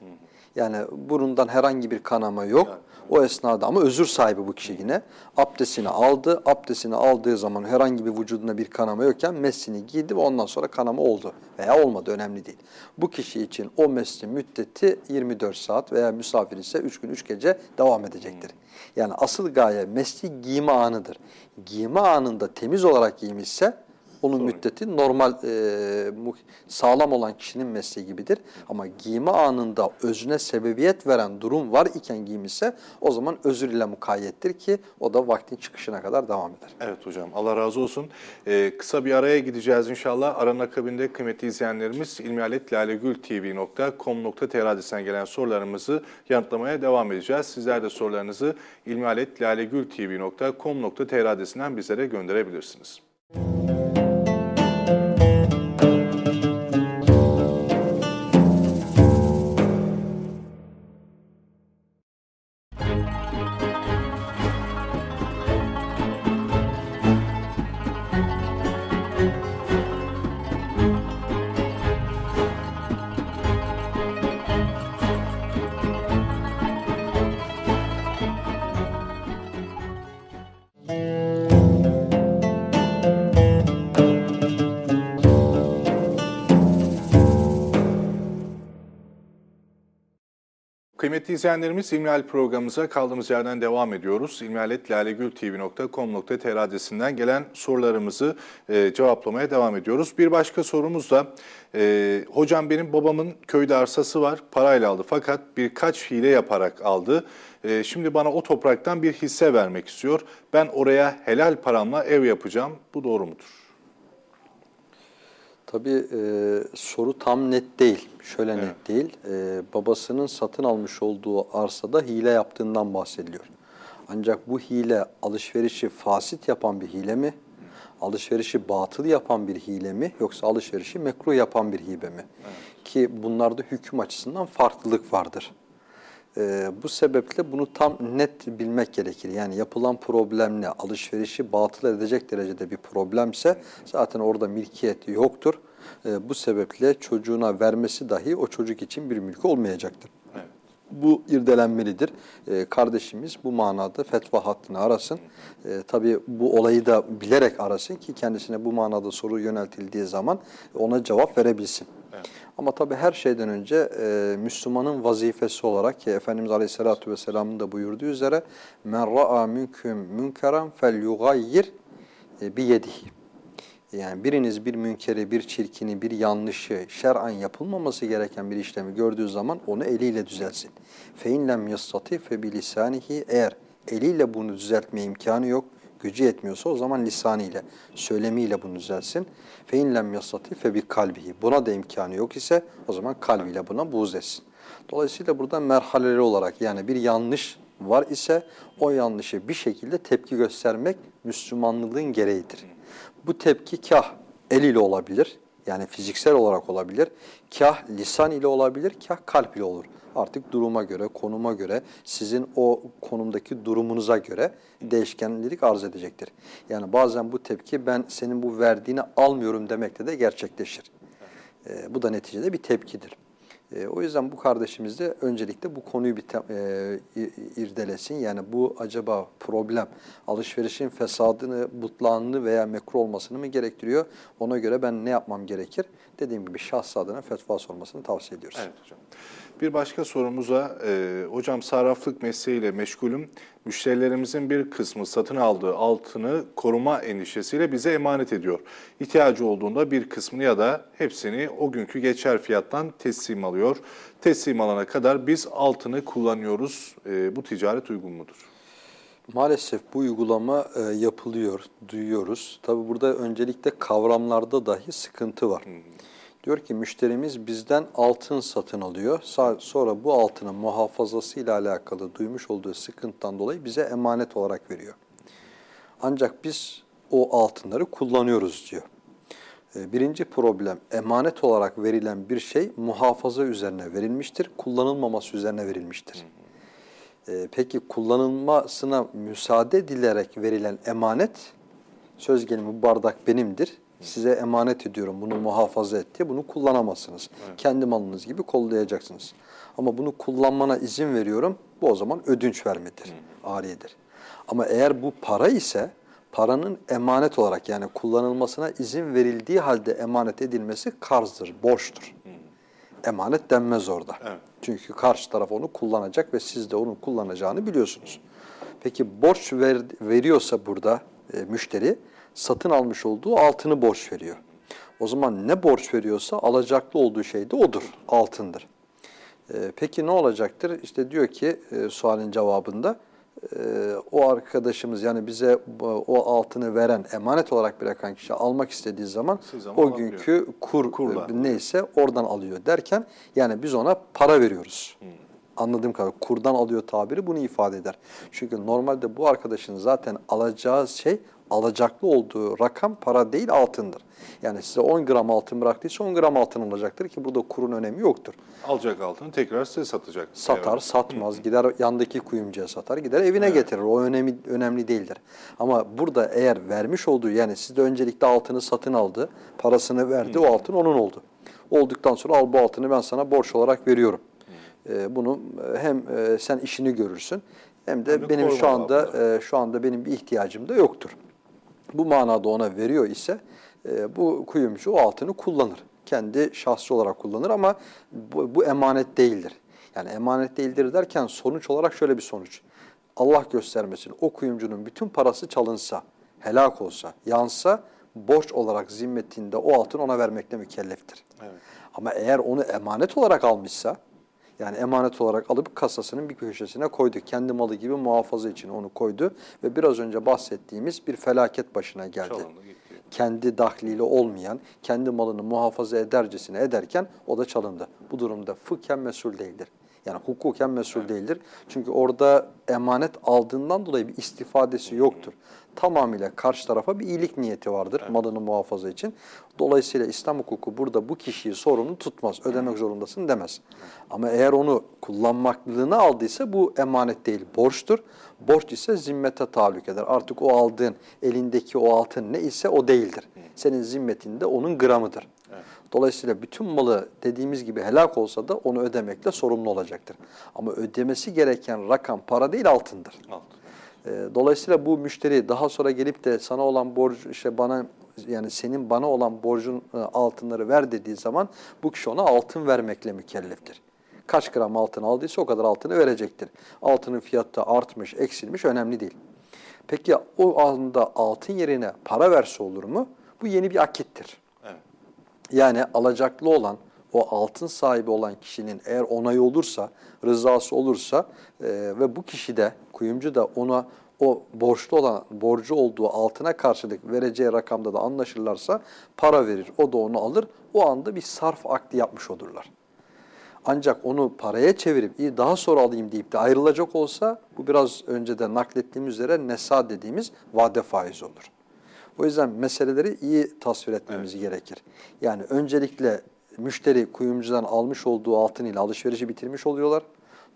yani burundan herhangi bir kanama yok, o esnada ama özür sahibi bu kişi yine. Abdestini aldı. Abdestini aldığı zaman herhangi bir vücudunda bir kanama yokken meslini giydi ve ondan sonra kanama oldu veya olmadı önemli değil. Bu kişi için o meslin müddeti 24 saat veya misafir ise 3 gün 3 gece devam edecektir. Yani asıl gaye mesli giyme anıdır. Giyme anında temiz olarak giymişse onun müddeti normal e, sağlam olan kişinin mesleği gibidir. Ama giyme anında özüne sebebiyet veren durum var iken giymişse o zaman özür ile mukayyettir ki o da vaktin çıkışına kadar devam eder. Evet hocam Allah razı olsun. Ee, kısa bir araya gideceğiz inşallah. Aranın akabinde kıymetli izleyenlerimiz ilmihaletlalegültv.com.tr adresinden gelen sorularımızı yanıtlamaya devam edeceğiz. Sizler de sorularınızı ilmihaletlalegültv.com.tr adresinden bizlere gönderebilirsiniz. Kıymetli izleyenlerimiz İlmihal programımıza kaldığımız yerden devam ediyoruz. ilmihaletlalegültv.com.tr adresinden gelen sorularımızı e, cevaplamaya devam ediyoruz. Bir başka sorumuz da e, hocam benim babamın köyde arsası var parayla aldı fakat birkaç hile yaparak aldı. E, şimdi bana o topraktan bir hisse vermek istiyor. Ben oraya helal paramla ev yapacağım. Bu doğru mudur? Tabii e, soru tam net değil. Şöyle Evet. net değil. E, babasının satın almış olduğu arsada hile yaptığından bahsediliyor. Ancak bu hile alışverişi fasit yapan bir hile mi? Alışverişi batıl yapan bir hile mi? Yoksa alışverişi mekruh yapan bir hibe mi? Ki bunlarda hüküm açısından farklılık vardır. Ee, bu sebeple bunu tam net bilmek gerekir. Yani yapılan problemle alışverişi batıl edecek derecede bir problemse zaten orada milkiyet yoktur. Ee, bu sebeple çocuğuna vermesi dahi o çocuk için bir mülk olmayacaktır. Evet. Bu irdelenmelidir. Ee, kardeşimiz bu manada fetva hattını arasın. Ee, tabii bu olayı da bilerek arasın ki kendisine bu manada soru yöneltildiği zaman ona cevap verebilsin. Ama tabii her şeyden önce e, Müslümanın vazifesi olarak ki Efendimiz Aleyhisselatü Vesselam'ın da buyurduğu üzere men ra'a minkum münkeran fel yugayyir bi yedihi Yani biriniz bir münkeri, bir çirkini, bir yanlışı, şer'an yapılmaması gereken bir işlemi gördüğü zaman onu eliyle düzelsin. فَاِنْ لَمْ يَسْتَطِفْ فَبِلِسَانِهِ Eğer eliyle bunu düzeltme imkanı yok, gücü yetmiyorsa o zaman lisanıyla, söylemiyle bunu düzelsin. فَاِنْ لَمْ يَسْتَطِفْ فَبِكَلْبِهِ Buna da imkanı yok ise o zaman kalbiyle buna buğz etsin. Dolayısıyla burada merhaleli olarak yani bir yanlış var ise o yanlışı bir şekilde tepki göstermek Müslümanlığın gereğidir. Bu tepki kah el ile olabilir, Yani fiziksel olarak olabilir. Kah lisan ile olabilir, kah kalp ile olur. Artık duruma göre, konuma göre, sizin o konumdaki durumunuza göre değişkenlik arz edecektir. Yani bazen bu tepki ben senin bu verdiğini almıyorum demekle de gerçekleşir. E, bu da neticede bir tepkidir. E, o yüzden bu kardeşimiz de öncelikle bu konuyu bir e, irdelesin. Yani bu acaba problem alışverişin fesadını, butlağını veya mekruh olmasını mı gerektiriyor? Ona göre ben ne yapmam gerekir? Dediğim gibi şahsı adına fetva sormasını tavsiye ediyoruz. Evet hocam. Bir başka sorumuza, e, hocam sarraflık mesleğiyle meşgulüm. Müşterilerimizin bir kısmı satın aldığı altını koruma endişesiyle bize emanet ediyor. İhtiyacı olduğunda bir kısmını ya da hepsini o günkü geçer fiyattan teslim alıyor. Teslim alana kadar biz altını kullanıyoruz. E, bu ticaret uygun mudur? Maalesef bu uygulama e, yapılıyor, duyuyoruz. Tabi burada öncelikle kavramlarda dahi sıkıntı var. Diyor ki müşterimiz bizden altın satın alıyor. Sonra bu altının muhafazası ile alakalı duymuş olduğu sıkıntıdan dolayı bize emanet olarak veriyor. Ancak biz o altınları kullanıyoruz diyor. E, Birinci problem emanet olarak verilen bir şey muhafaza üzerine verilmiştir, kullanılmaması üzerine verilmiştir. E, peki kullanılmasına müsaade edilerek verilen emanet, söz gelimi bu bardak benimdir, size emanet ediyorum bunu muhafaza et diye bunu kullanamazsınız. Kendi malınız gibi kollayacaksınız. Ama bunu kullanmana izin veriyorum, bu o zaman ödünç vermedir, ariyedir. Ama eğer bu para ise paranın emanet olarak yani kullanılmasına izin verildiği halde emanet edilmesi karzdır, borçtur. Emanet denmez orada. Evet. Çünkü karşı taraf onu kullanacak ve siz de onun kullanacağını biliyorsunuz. Peki borç ver, veriyorsa burada e, müşteri satın almış olduğu altını borç veriyor. O zaman ne borç veriyorsa alacaklı olduğu şey de odur, altındır. E, peki ne olacaktır? İşte diyor ki e, sualin cevabında e, o arkadaşımız yani bize o altını veren, emanet olarak bırakan kişi almak istediği zaman o günkü kur Kurla. e, neyse oradan alıyor derken yani biz ona para veriyoruz. Hmm. Anladığım kadarıyla kurdan alıyor tabiri bunu ifade eder. Çünkü normalde bu arkadaşın zaten alacağı şey alacaklı olduğu rakam para değil altındır. Yani size 10 gram altın bıraktıysa 10 gram altın alacaktır ki burada kurun önemi yoktur. Alacak altını tekrar size satacak. Satar, Evet. satmaz, gider yandaki kuyumcuya satar, gider evine getirir. O önemli önemli değildir. Ama burada eğer vermiş olduğu yani sizde öncelikle altını satın aldı, parasını verdi, o altın onun oldu. Olduktan sonra al bu altını ben sana borç olarak veriyorum. Ee, bunu e, hem e, sen işini görürsün hem de de benim şu anda e, şu anda benim bir ihtiyacım da yoktur. Bu manada ona veriyor ise e, bu kuyumcu o altını kullanır. Kendi şahsi olarak kullanır ama bu, bu emanet değildir. Yani emanet değildir derken sonuç olarak şöyle bir sonuç. Allah göstermesin o kuyumcunun bütün parası çalınsa, helak olsa, yansa borç olarak zimmetinde o altın ona vermekle mükelleftir. Evet. Ama eğer onu emanet olarak almışsa, yani emanet olarak alıp kasasının bir köşesine koydu. Kendi malı gibi muhafaza için onu koydu ve biraz önce bahsettiğimiz bir felaket başına geldi. Çalındı gitti. Kendi dahliyle olmayan, kendi malını muhafaza edercesine ederken o da çalındı. Bu durumda fıkhen mesul değildir. Yani hukuken mesul değildir. Çünkü orada emanet aldığından dolayı bir istifadesi yoktur. Tamamıyla karşı tarafa bir iyilik niyeti vardır malını muhafaza için. Dolayısıyla İslam hukuku burada bu kişiyi sorumlu tutmaz. Ödemek zorundasın demez. Ama eğer onu kullanmaklığına aldıysa bu emanet değil, borçtur. Borç ise zimmete tahallük eder. Artık o aldığın, elindeki o altın ne ise o değildir. Senin zimmetinde onun gramıdır. Dolayısıyla bütün malı dediğimiz gibi helak olsa da onu ödemekle sorumlu olacaktır. Ama ödemesi gereken rakam para değil altındır. Altın. E, Dolayısıyla bu müşteri daha sonra gelip de sana olan borç işte bana yani senin bana olan borcun e, altınları ver dediği zaman bu kişi ona altın vermekle mükelleftir. Kaç gram altın aldıysa o kadar altını verecektir. Altının fiyatı artmış, eksilmiş önemli değil. Peki o anda altın yerine para verse olur mu? Bu yeni bir akittir. Evet. Yani alacaklı olan, o altın sahibi olan kişinin eğer onayı olursa, rızası olursa e, ve bu kişi de, kuyumcu da ona o borçlu olan, borcu olduğu altına karşılık vereceği rakamda da anlaşırlarsa para verir. O da onu alır. O anda bir sarf akdi yapmış olurlar. Ancak onu paraya çevirip iyi daha sonra alayım deyip de ayrılacak olsa bu biraz önce de naklettiğimiz üzere nesa dediğimiz vade faiz olur. O yüzden meseleleri iyi tasvir etmemiz gerekir. Yani öncelikle müşteri kuyumcudan almış olduğu altın ile alışverişi bitirmiş oluyorlar.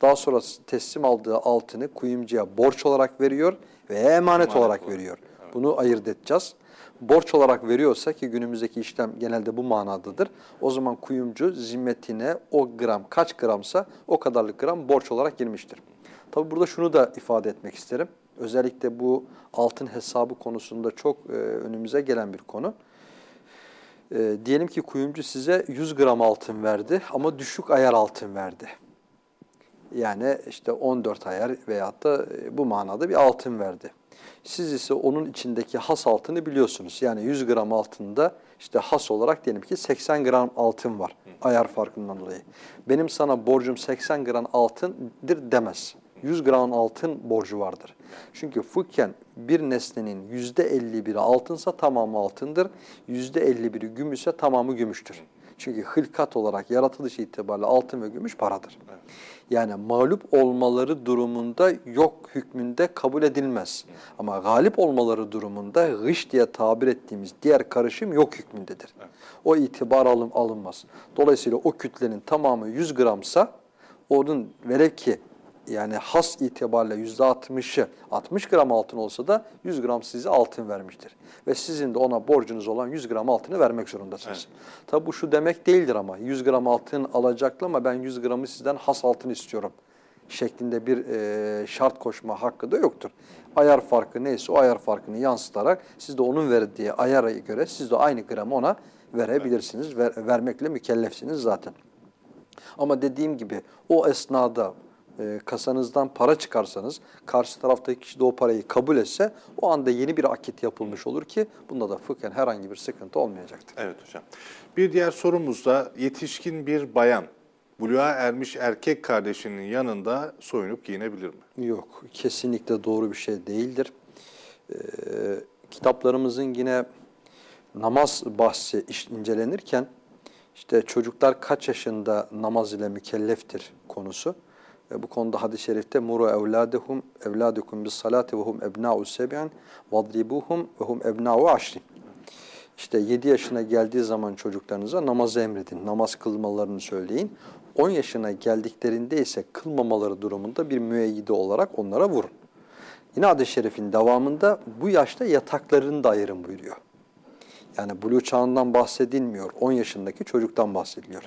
Daha sonra teslim aldığı altını kuyumcuya borç olarak veriyor veya emanet, olarak veriyor. Bunu ayırt edeceğiz. Borç olarak veriyorsa ki günümüzdeki işlem genelde bu manadadır. O zaman kuyumcu zimmetine o gram kaç gramsa o kadarlık gram borç olarak girmiştir. Tabi burada şunu da ifade etmek isterim. Özellikle bu altın hesabı konusunda çok e, önümüze gelen bir konu. E, diyelim ki kuyumcu size 100 gram altın verdi ama düşük ayar altın verdi. Yani işte 14 ayar veyahut da e, bu manada bir altın verdi. Siz ise onun içindeki has altını biliyorsunuz. Yani 100 gram altında işte has olarak diyelim ki 80 gram altın var ayar farkından dolayı. Benim sana borcum 80 gram altındır demez. 100 gram altın borcu vardır. Çünkü fıkhen bir nesnenin %51'i altınsa tamamı altındır, %51'i gümüşse tamamı gümüştür. Çünkü hılkat olarak yaratılış itibariyle altın ve gümüş paradır. Yani mağlup olmaları durumunda yok hükmünde kabul edilmez. Ama galip olmaları durumunda gış diye tabir ettiğimiz diğer karışım yok hükmündedir. O itibar alın, alınmaz. Dolayısıyla o kütlenin tamamı 100 gramsa onun velev ki yani has itibariyle yüzde 60'ı 60 gram altın olsa da 100 gram size altın vermiştir. Ve sizin de ona borcunuz olan 100 gram altını vermek zorundasınız. Tabi bu şu demek değildir ama 100 gram altın alacaklı ama ben 100 gramı sizden has altın istiyorum şeklinde bir e, şart koşma hakkı da yoktur. Ayar farkı neyse o ayar farkını yansıtarak siz de onun verdiği ayara göre siz de aynı gramı ona verebilirsiniz. Ver, vermekle mükellefsiniz zaten. Ama dediğim gibi o esnada e, kasanızdan para çıkarsanız karşı taraftaki kişi de o parayı kabul etse o anda yeni bir akit yapılmış olur ki bunda da fıkhen herhangi bir sıkıntı olmayacaktır. Evet hocam. Bir diğer sorumuz da yetişkin bir bayan buluğa ermiş erkek kardeşinin yanında soyunup giyinebilir mi? Yok, kesinlikle doğru bir şey değildir. Ee, kitaplarımızın yine namaz bahsi incelenirken işte çocuklar kaç yaşında namaz ile mükelleftir konusu. Bu konuda hadis-i şerifte muru evladehum evladukum bis salati ve hum ebna'u seb'in vadribuhum ve hum ebna'u aşrin. İşte 7 yaşına geldiği zaman çocuklarınıza namazı emredin, namaz kılmalarını söyleyin. 10 yaşına geldiklerinde ise kılmamaları durumunda bir müeyyide olarak onlara vurun. Yine hadis-i şerifin devamında bu yaşta yataklarını da ayırın buyuruyor. Yani buluğ çağından bahsedilmiyor, 10 yaşındaki çocuktan bahsediliyor.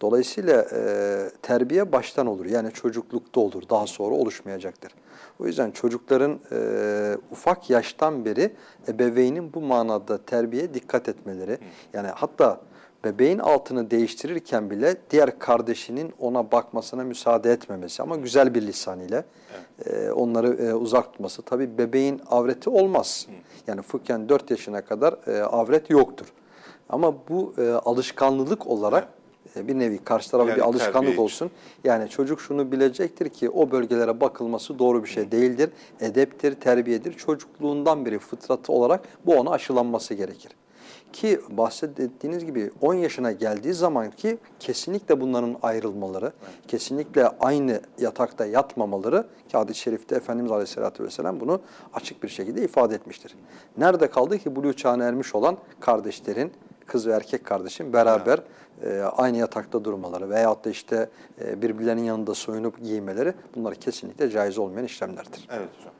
Dolayısıyla e, terbiye baştan olur. Yani çocuklukta olur, daha sonra oluşmayacaktır. O yüzden çocukların e, ufak yaştan beri ebeveynin bu manada terbiye dikkat etmeleri. Yani hatta bebeğin altını değiştirirken bile diğer kardeşinin ona bakmasına müsaade etmemesi ama güzel bir lisan ile e, onları e, uzak tutması. Tabii bebeğin avreti olmaz. Yani fıkhen 4 yaşına kadar e, avret yoktur. Ama bu e, alışkanlık olarak bir nevi karşı tarafa Yani bir alışkanlık terbiye olsun. Yani çocuk şunu bilecektir ki o bölgelere bakılması doğru bir şey değildir. Edeptir, terbiyedir. Çocukluğundan beri fıtratı olarak bu ona aşılanması gerekir. Ki bahsettiğiniz gibi 10 yaşına geldiği zaman ki kesinlikle bunların ayrılmaları, kesinlikle aynı yatakta yatmamaları ki hadis-i şerifte Efendimiz Aleyhisselatü Vesselam bunu açık bir şekilde ifade etmiştir. Nerede kaldı ki buluğ çağına ermiş olan kardeşlerin, kız ve erkek kardeşin beraber e, aynı yatakta durmaları veyahut da işte e, birbirlerinin yanında soyunup giymeleri bunlar kesinlikle caiz olmayan işlemlerdir. Evet hocam.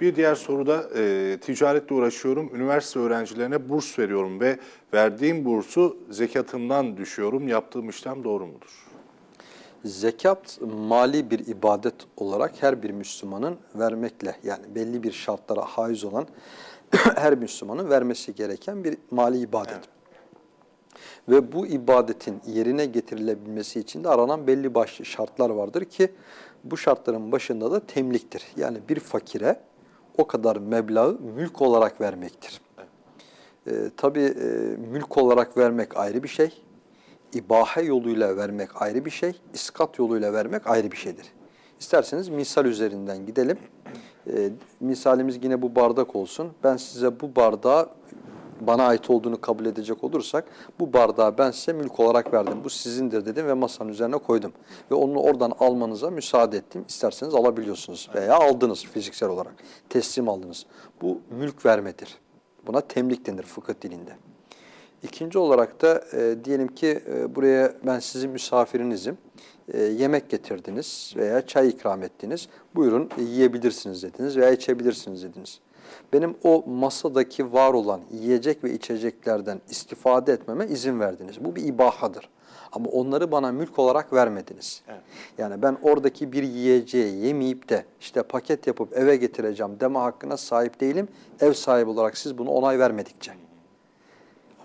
Bir diğer soruda e, ticaretle uğraşıyorum. Üniversite öğrencilerine burs veriyorum ve verdiğim bursu zekatımdan düşüyorum. Yaptığım işlem doğru mudur? Zekat mali bir ibadet olarak her bir Müslümanın vermekle yani belli bir şartlara haiz olan her Müslümanın vermesi gereken bir mali ibadet. Ve bu ibadetin yerine getirilebilmesi için de aranan belli başlı şartlar vardır ki bu şartların başında da temliktir. Yani bir fakire o kadar meblağı mülk olarak vermektir. Ee, tabii e, mülk olarak vermek ayrı bir şey. İbahe yoluyla vermek ayrı bir şey. iskat yoluyla vermek ayrı bir şeydir. İsterseniz misal üzerinden gidelim. Ee, misalimiz yine bu bardak olsun. Ben size bu bardağı bana ait olduğunu kabul edecek olursak bu bardağı ben size mülk olarak verdim. Bu sizindir dedim ve masanın üzerine koydum. Ve onu oradan almanıza müsaade ettim. İsterseniz alabiliyorsunuz veya aldınız fiziksel olarak. Teslim aldınız. Bu mülk vermedir. Buna temlik denir fıkıh dilinde. İkinci olarak da e, diyelim ki e, buraya ben sizin misafirinizim. E, yemek getirdiniz veya çay ikram ettiniz. Buyurun e, yiyebilirsiniz dediniz veya içebilirsiniz dediniz. Benim o masadaki var olan yiyecek ve içeceklerden istifade etmeme izin verdiniz. Bu bir ibahadır. Ama onları bana mülk olarak vermediniz. Evet. Yani ben oradaki bir yiyeceği yemeyip de işte paket yapıp eve getireceğim deme hakkına sahip değilim. Ev sahibi olarak siz bunu onay vermedikçe.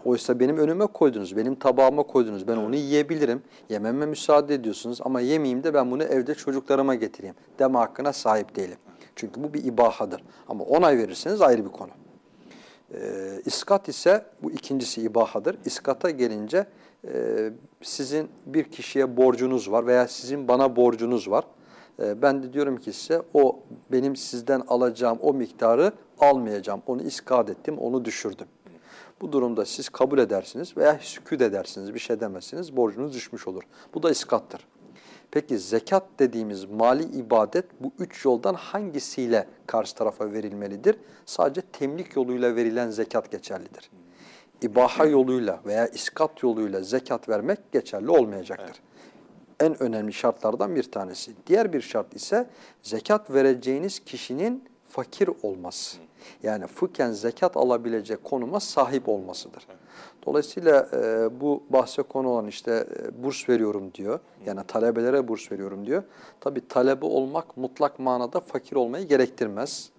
Oysa benim önüme koydunuz, benim tabağıma koydunuz. Ben onu yiyebilirim. Yememe müsaade ediyorsunuz ama yemeyeyim de ben bunu evde çocuklarıma getireyim. Deme hakkına sahip değilim. Çünkü bu bir ibahadır. Ama onay verirseniz ayrı bir konu. Ee, iskat ise bu ikincisi ibahadır. İskata gelince e, sizin bir kişiye borcunuz var veya sizin bana borcunuz var. E, ben de diyorum ki size o benim sizden alacağım o miktarı almayacağım. Onu iskat ettim, onu düşürdüm. Bu durumda siz kabul edersiniz veya sükut edersiniz, bir şey demezsiniz, borcunuz düşmüş olur. Bu da iskattır. Peki zekat dediğimiz mali ibadet bu üç yoldan hangisiyle karşı tarafa verilmelidir? Sadece temlik yoluyla verilen zekat geçerlidir. İbaha yoluyla veya iskat yoluyla zekat vermek geçerli olmayacaktır. En önemli şartlardan bir tanesi. Diğer bir şart ise zekat vereceğiniz kişinin fakir olması. Yani fıkhen zekat alabilecek konuma sahip olmasıdır. Dolayısıyla e, bu bahse konu olan işte e, burs veriyorum diyor. Yani talebelere burs veriyorum diyor. Tabi talebe olmak mutlak manada fakir olmayı gerektirmez.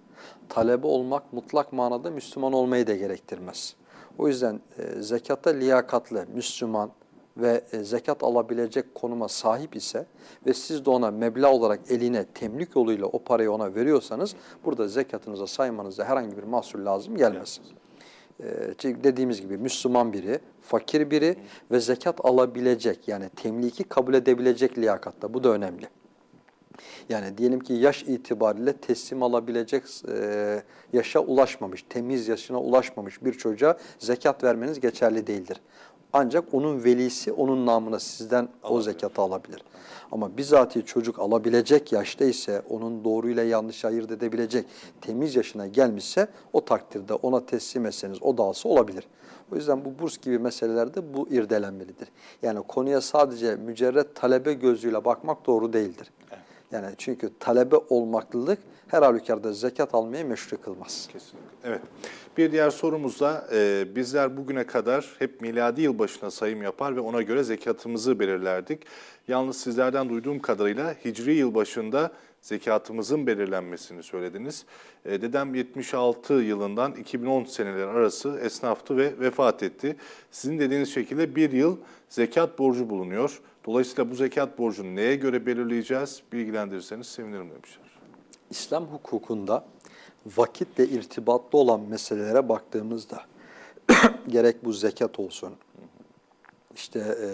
Talebe olmak mutlak manada Müslüman olmayı da gerektirmez. O yüzden e, zekatta liyakatlı, Müslüman ve e, zekat alabilecek konuma sahip ise ve siz de ona meblağ olarak eline temlik yoluyla o parayı ona veriyorsanız burada zekatınıza saymanızda herhangi bir mahsul lazım gelmez. Çünkü dediğimiz gibi Müslüman biri, fakir biri ve zekat alabilecek yani temliki kabul edebilecek liyakatta. Bu da önemli. Yani diyelim ki yaş itibariyle teslim alabilecek e, yaşa ulaşmamış, temiz yaşına ulaşmamış bir çocuğa zekat vermeniz geçerli değildir. Ancak onun velisi onun namına sizden o zekatı alabilir. Ama bizatihi çocuk alabilecek yaşta ise onun doğruyla yanlış ayırt edebilecek temiz yaşına gelmişse o takdirde ona teslim etseniz o da alsa olabilir. O yüzden bu burs gibi meselelerde bu irdelenmelidir. Yani konuya sadece mücerret talebe gözüyle bakmak doğru değildir. Yani çünkü talebe olmaklılık her halükarda zekat almaya meşru kılmaz. Kesinlikle. Evet. Bir diğer sorumuz da e, bizler bugüne kadar hep miladi yıl başına sayım yapar ve ona göre zekatımızı belirlerdik. Yalnız sizlerden duyduğum kadarıyla hicri yıl başında zekatımızın belirlenmesini söylediniz. E, dedem 76 yılından 2010 seneleri arası esnaftı ve vefat etti. Sizin dediğiniz şekilde bir yıl zekat borcu bulunuyor. Dolayısıyla bu zekat borcunu neye göre belirleyeceğiz? Bilgilendirirseniz sevinirim demişler. İslam hukukunda vakitle irtibatlı olan meselelere baktığımızda gerek bu zekat olsun, işte e,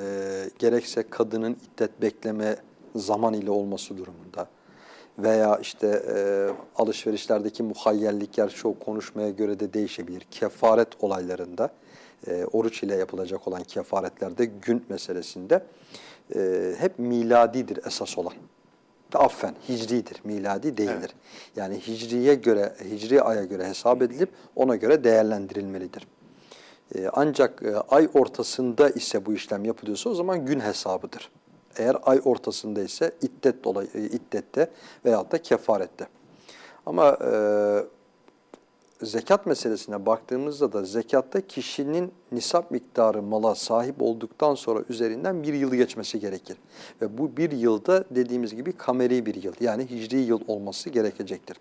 gerekse kadının iddet bekleme zaman ile olması durumunda veya işte e, alışverişlerdeki muhayyerlikler çoğu konuşmaya göre de değişebilir. Kefaret olaylarında, e, oruç ile yapılacak olan kefaretlerde gün meselesinde e, hep miladidir esas olan. Affen, hicridir, miladi değildir. Evet. Yani hicriye göre, hicri aya göre hesap edilip ona göre değerlendirilmelidir. Ee, ancak e, ay ortasında ise bu işlem yapılıyorsa o zaman gün hesabıdır. Eğer ay ortasında ise iddet dolayı, e, iddette veyahut da kefarette. Ama e, zekat meselesine baktığımızda da zekatta kişinin nisap miktarı mala sahip olduktan sonra üzerinden bir yıl geçmesi gerekir. Ve bu bir yılda dediğimiz gibi kameri bir yıl yani hicri yıl olması gerekecektir.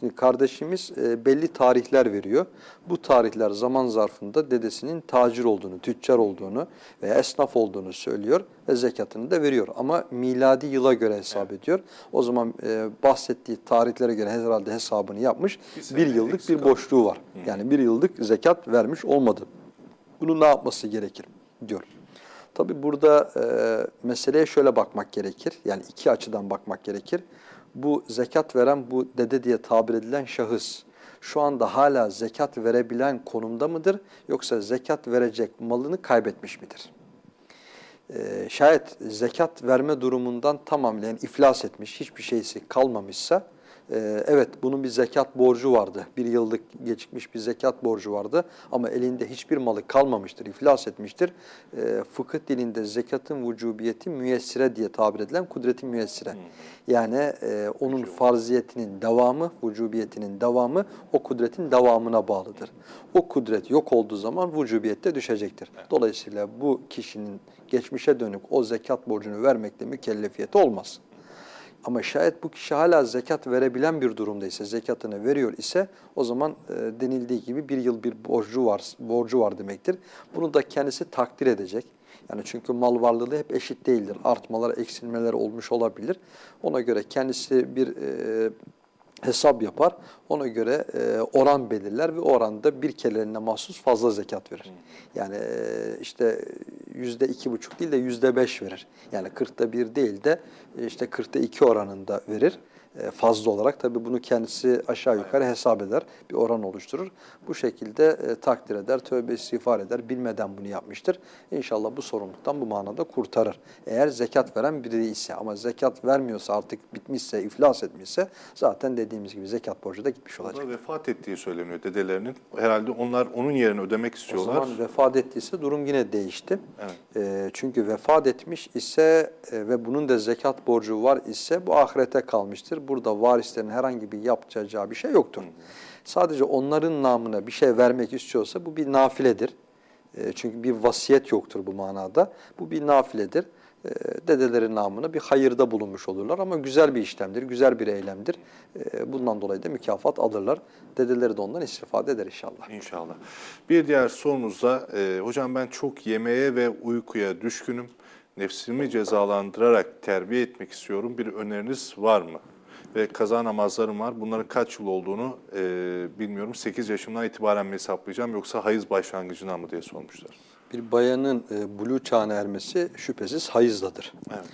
Şimdi kardeşimiz e, belli tarihler veriyor. Bu tarihler zaman zarfında dedesinin tacir olduğunu, tüccar olduğunu veya esnaf olduğunu söylüyor ve zekatını da veriyor. Ama miladi yıla göre hesap ediyor. O zaman e, bahsettiği tarihlere göre herhalde hesabını yapmış. Bir yıllık bir boşluğu var. Yani bir yıllık zekat vermiş olmadı. Bunu ne yapması gerekir diyor. Tabi burada e, meseleye şöyle bakmak gerekir. Yani iki açıdan bakmak gerekir. Bu zekat veren bu dede diye tabir edilen şahıs şu anda hala zekat verebilen konumda mıdır? Yoksa zekat verecek malını kaybetmiş midir? Ee, şayet zekat verme durumundan tamamen iflas etmiş, hiçbir şeysi kalmamışsa Ee, evet bunun bir zekat borcu vardı. Bir yıllık gecikmiş bir zekat borcu vardı ama elinde hiçbir malı kalmamıştır, iflas etmiştir. Ee, fıkıh dilinde zekatın vücubiyeti müyessire diye tabir edilen kudreti müyessire. Yani e, onun farziyetinin devamı, vücubiyetinin devamı o kudretin devamına bağlıdır. O kudret yok olduğu zaman vücubiyette düşecektir. Dolayısıyla bu kişinin geçmişe dönük o zekat borcunu vermekle mükellefiyeti olmaz. Ama şayet bu kişi hala zekat verebilen bir durumda ise, zekatını veriyor ise o zaman e, denildiği gibi bir yıl bir borcu var, borcu var demektir. Bunu da kendisi takdir edecek. Yani çünkü mal varlığı hep eşit değildir. Artmalar, eksilmeler olmuş olabilir. Ona göre kendisi bir e, hesap yapar. Ona göre e, oran belirler ve oranda bir kerelerine mahsus fazla zekat verir. Yani e, işte yüzde iki buçuk değil de yüzde beş verir. Yani kırkta bir değil de işte kırkta iki oranında verir. E, fazla olarak tabii bunu kendisi aşağı yukarı hesap eder, bir oran oluşturur. Bu şekilde e, takdir eder, tövbe istiğfar eder, bilmeden bunu yapmıştır. İnşallah bu sorumluluktan bu manada kurtarır. Eğer zekat veren biri ise ama zekat vermiyorsa artık bitmişse, iflas etmişse zaten dediğimiz gibi zekat borcu da gitmiş olacak. Burada vefat ettiği söyleniyor dedelerinin. Herhalde onlar onun yerini ödemek O istiyorlar. zaman vefat ettiyse durum yine değişti. Evet. E, çünkü vefat etmiş ise e, ve bunun da zekat borcu var ise bu ahirete kalmıştır. Burada varislerin herhangi bir yapacağı bir şey yoktur. Sadece onların namına bir şey vermek istiyorsa bu bir nafiledir. E, çünkü bir vasiyet yoktur bu manada. Bu bir nafiledir. E, dedelerin namına bir hayırda bulunmuş olurlar ama güzel bir işlemdir, güzel bir eylemdir. E, bundan dolayı da mükafat alırlar. Dedeleri de ondan istifade eder inşallah. İnşallah. Bir diğer sorumuzda e, hocam ben çok yemeğe ve uykuya düşkünüm. Nefsimi cezalandırarak terbiye etmek istiyorum. Bir öneriniz var mı? Ve kaza namazlarım var. Bunların kaç yıl olduğunu e, bilmiyorum. 8 yaşımdan itibaren mi hesaplayacağım yoksa hayız başlangıcına mı diye sormuşlar. Bir bayanın e, buluğ çağına ermesi şüphesiz hayızdadır. Evet.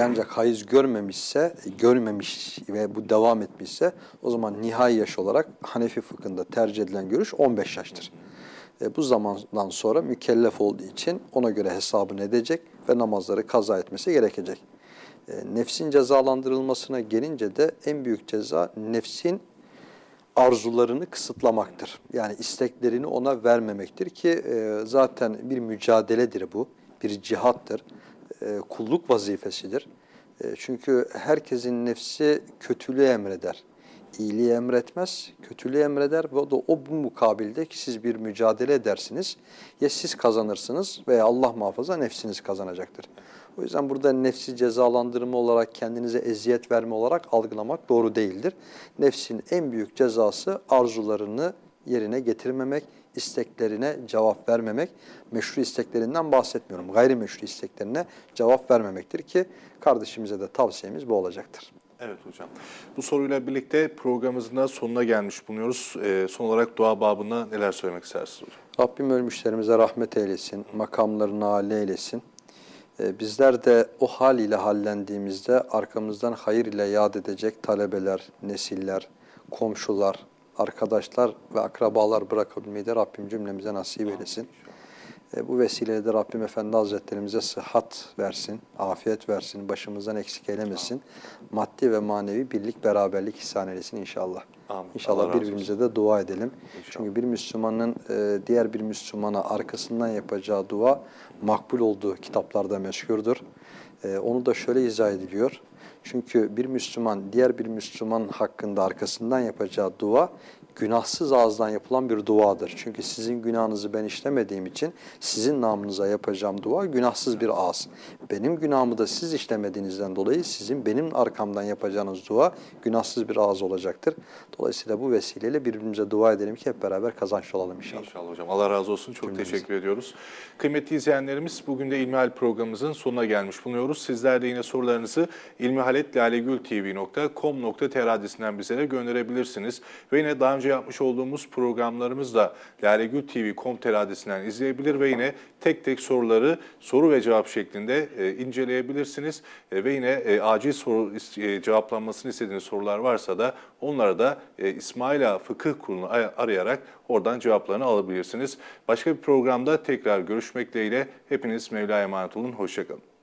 Ancak hayız görmemişse, görmemiş ve bu devam etmişse o zaman nihai yaş olarak Hanefi fıkhında tercih edilen görüş 15 yaştır. E, bu zamandan sonra mükellef olduğu için ona göre hesabını edecek ve namazları kaza etmesi gerekecek. E, nefsin cezalandırılmasına gelince de en büyük ceza nefsin arzularını kısıtlamaktır. Yani isteklerini ona vermemektir ki e, zaten bir mücadeledir bu, bir cihattır, e, kulluk vazifesidir. Çünkü herkesin nefsi kötülüğü emreder. İyiliği emretmez, kötülüğü emreder ve o da o bu mukabilde ki siz bir mücadele edersiniz. Ya siz kazanırsınız veya Allah muhafaza nefsiniz kazanacaktır. O yüzden burada nefsi cezalandırma olarak, kendinize eziyet verme olarak algılamak doğru değildir. Nefsin en büyük cezası arzularını yerine getirmemek, isteklerine cevap vermemek. Meşru isteklerinden bahsetmiyorum. Gayrimeşru isteklerine cevap vermemektir ki kardeşimize de tavsiyemiz bu olacaktır. Evet hocam. Bu soruyla birlikte programımızın da sonuna gelmiş bulunuyoruz. E, son olarak dua babında neler söylemek istersiniz hocam? Rabbim ölmüşlerimize rahmet eylesin, makamlarını âli eylesin. Ee, Bizler de o hal ile hallendiğimizde arkamızdan hayır ile yad edecek talebeler, nesiller, komşular, arkadaşlar ve akrabalar bırakabilmeyi de Rabbim cümlemize nasip eylesin. E, Bu vesileyle de Rabbim Efendi Hazretlerimize sıhhat versin, afiyet versin, başımızdan eksik eylemesin. Maddi ve manevi birlik, beraberlik ihsan eylesin inşallah. Amin. Allah İnşallah razı birbirimize de dua edelim. İnşallah. Çünkü bir Müslümanın e, diğer bir Müslümana arkasından yapacağı dua makbul olduğu kitaplarda meşhurdur. E, Onu da şöyle izah ediliyor. Çünkü bir Müslüman diğer bir Müslüman hakkında arkasından yapacağı dua günahsız ağızdan yapılan bir duadır. Çünkü sizin günahınızı ben işlemediğim için sizin namınıza yapacağım dua günahsız bir ağız. Benim günahımı da siz işlemediğinizden dolayı sizin benim arkamdan yapacağınız dua günahsız bir ağız olacaktır. Dolayısıyla bu vesileyle birbirimize dua edelim ki hep beraber kazançlı olalım inşallah. İnşallah hocam. Allah razı olsun. Çok teşekkür ediyoruz. Kıymetli izleyenlerimiz bugün de İlmihal programımızın sonuna gelmiş bulunuyoruz. Sizler de yine sorularınızı ilmihaletlalegültv.com.tr adresinden bizlere gönderebilirsiniz. Ve yine daha önce yapmış olduğumuz programlarımız da lalegültv.com.tr adresinden izleyebilir ve yine tek tek soruları soru ve cevap şeklinde e, inceleyebilirsiniz. E, ve yine e, acil soru e, cevaplanmasını istediğiniz sorular varsa da onlara da e, İsmaila Fıkıh Kurulu'nu ay- arayarak oradan cevaplarını alabilirsiniz. Başka bir programda tekrar görüşmek dileğiyle hepiniz Mevla'ya emanet olun. Hoşçakalın.